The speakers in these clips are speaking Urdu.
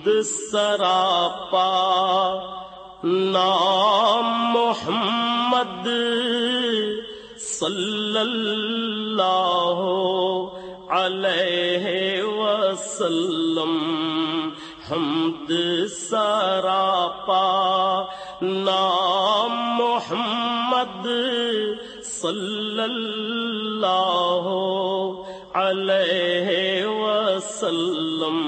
حمد سراپا نام محمد صلی اللہ علیہ وسلم حمد سراپا نام محمد صلی اللہ علیہ وسلم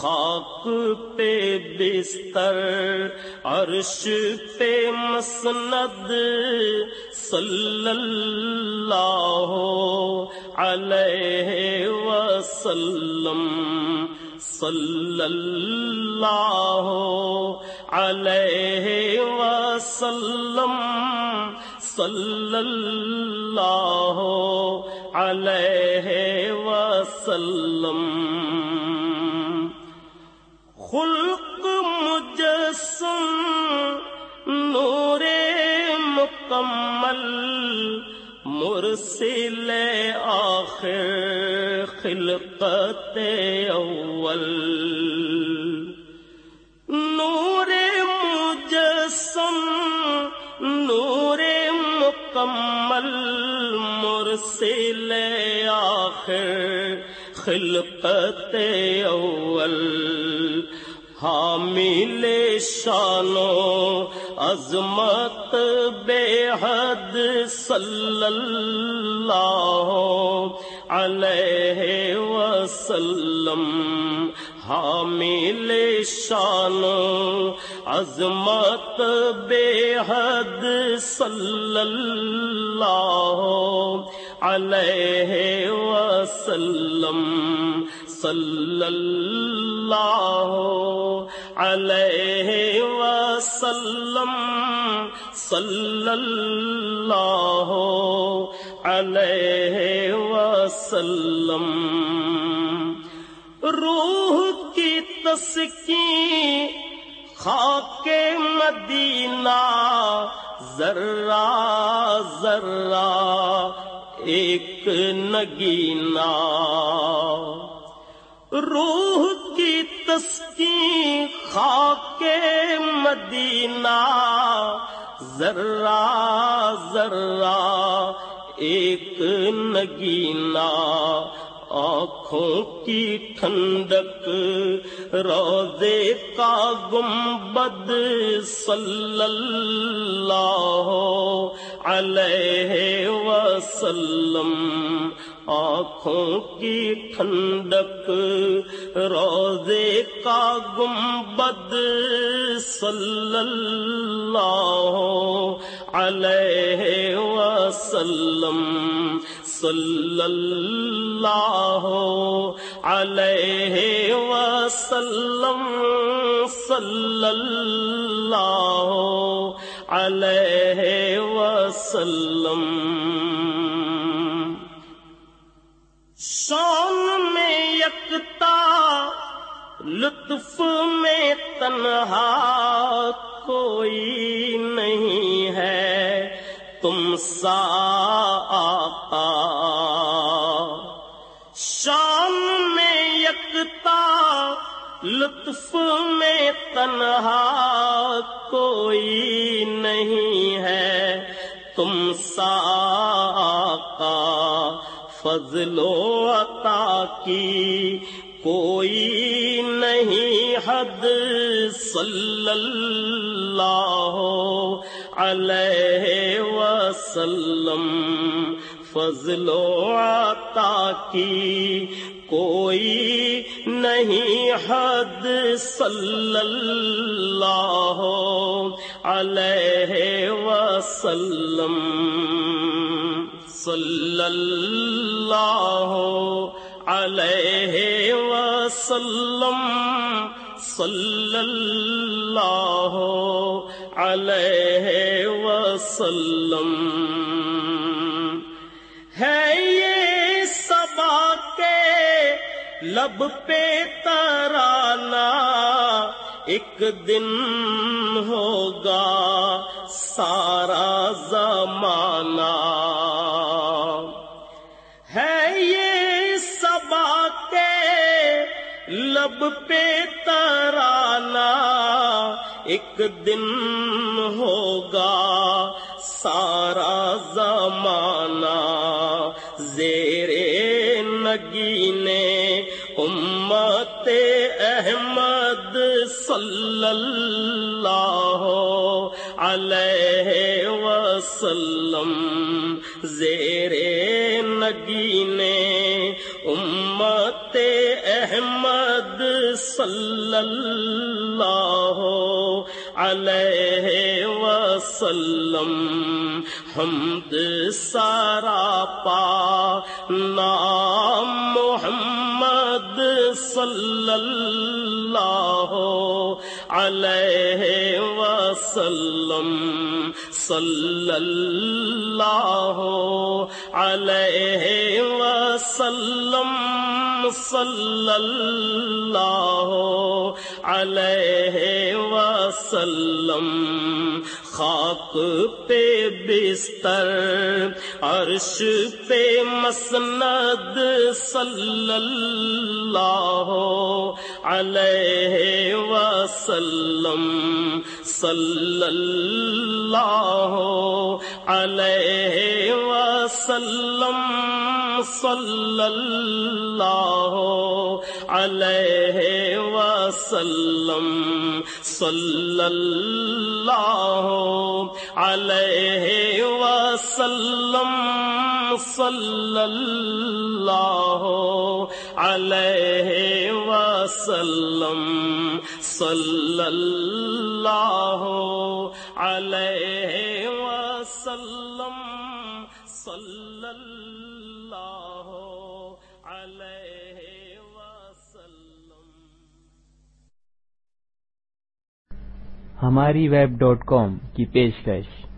خاک پہ بستر، عرش پہ مسند صلی اللہ علیہ وسلم صلی اللہ علیہ وسلم صلی اللہ علیہ وسلم۔ خلق مجسم، نور مکمل، مرسل آخر خلقت اول۔ نور مجسم، نور مکمل، مرسل آخر خلقت اول۔ حامل شانو، عظمت بے حد صلی اللہ علیہ وسلم، حامل شان عظمت بے حد صلی اللہ علیہ وسلم صلی اللہ علیہ وسلم صلی اللہ علیہ وسلم۔ روح کی تسکی خاک مدینہ، ذرہ ذرہ ایک نگینا روح کی تسکی خاک مدینہ۔ ذرہ ذرہ ایک نگینا آنکھوں کی ٹھنڈک، روزے کا گنبد۔ صلی اللہ علیہ وسلم آنکھوں کی ٹھنڈک روزے کا گنبد، صلی اللہ علیہ وسلم، صلی اللہ علیہ وسلم، صلی اللہ علیہ وسلم۔ شان میں یکتا، لطف میں تنہا کوئی نہیں ہے۔ تم سا آقا شام میں یکتا، لطف میں تنہا کوئی نہیں ہے۔ تم سا آقا فضل و عطا کی کوئی نہیں حد صلی اللہ علیہ وسلم فضل و عطا کی کوئی نہیں حد صلی اللہ علیہ وسلم صلی اللہ علیہ وسلم صلی اللہ علیہ وسلم۔ ہے یہ سبا کے لب پہ ترانا ایک دن ہوگا سارا زمانہ۔ پہ ترانا ایک دن ہوگا سارا زمانہ زیر نگینے امت احمد صلی اللہ علیہ وسلم زیر نگینے امت احمد صلی اللہ علیہ وسلم حمد سارا پا نام محمد صلی اللہ علیہ وسلم، صلی اللہ علیہ وسلم، صلی اللہ علیہ وسلم۔ خاک پہ بستر، عرش پہ مسند، صلی اللہ علیہ وسلم صلی اللہ علیہ وسلم صلی اللہ علیہ وسلم صلی اللہ علیہ وسلم صلی اللہ علیہ وسلم صلی اللہ علیہ وسلم صلی اللہ علیہ وسلم۔ ہماری ویب ڈاٹ کام کی پیشکش۔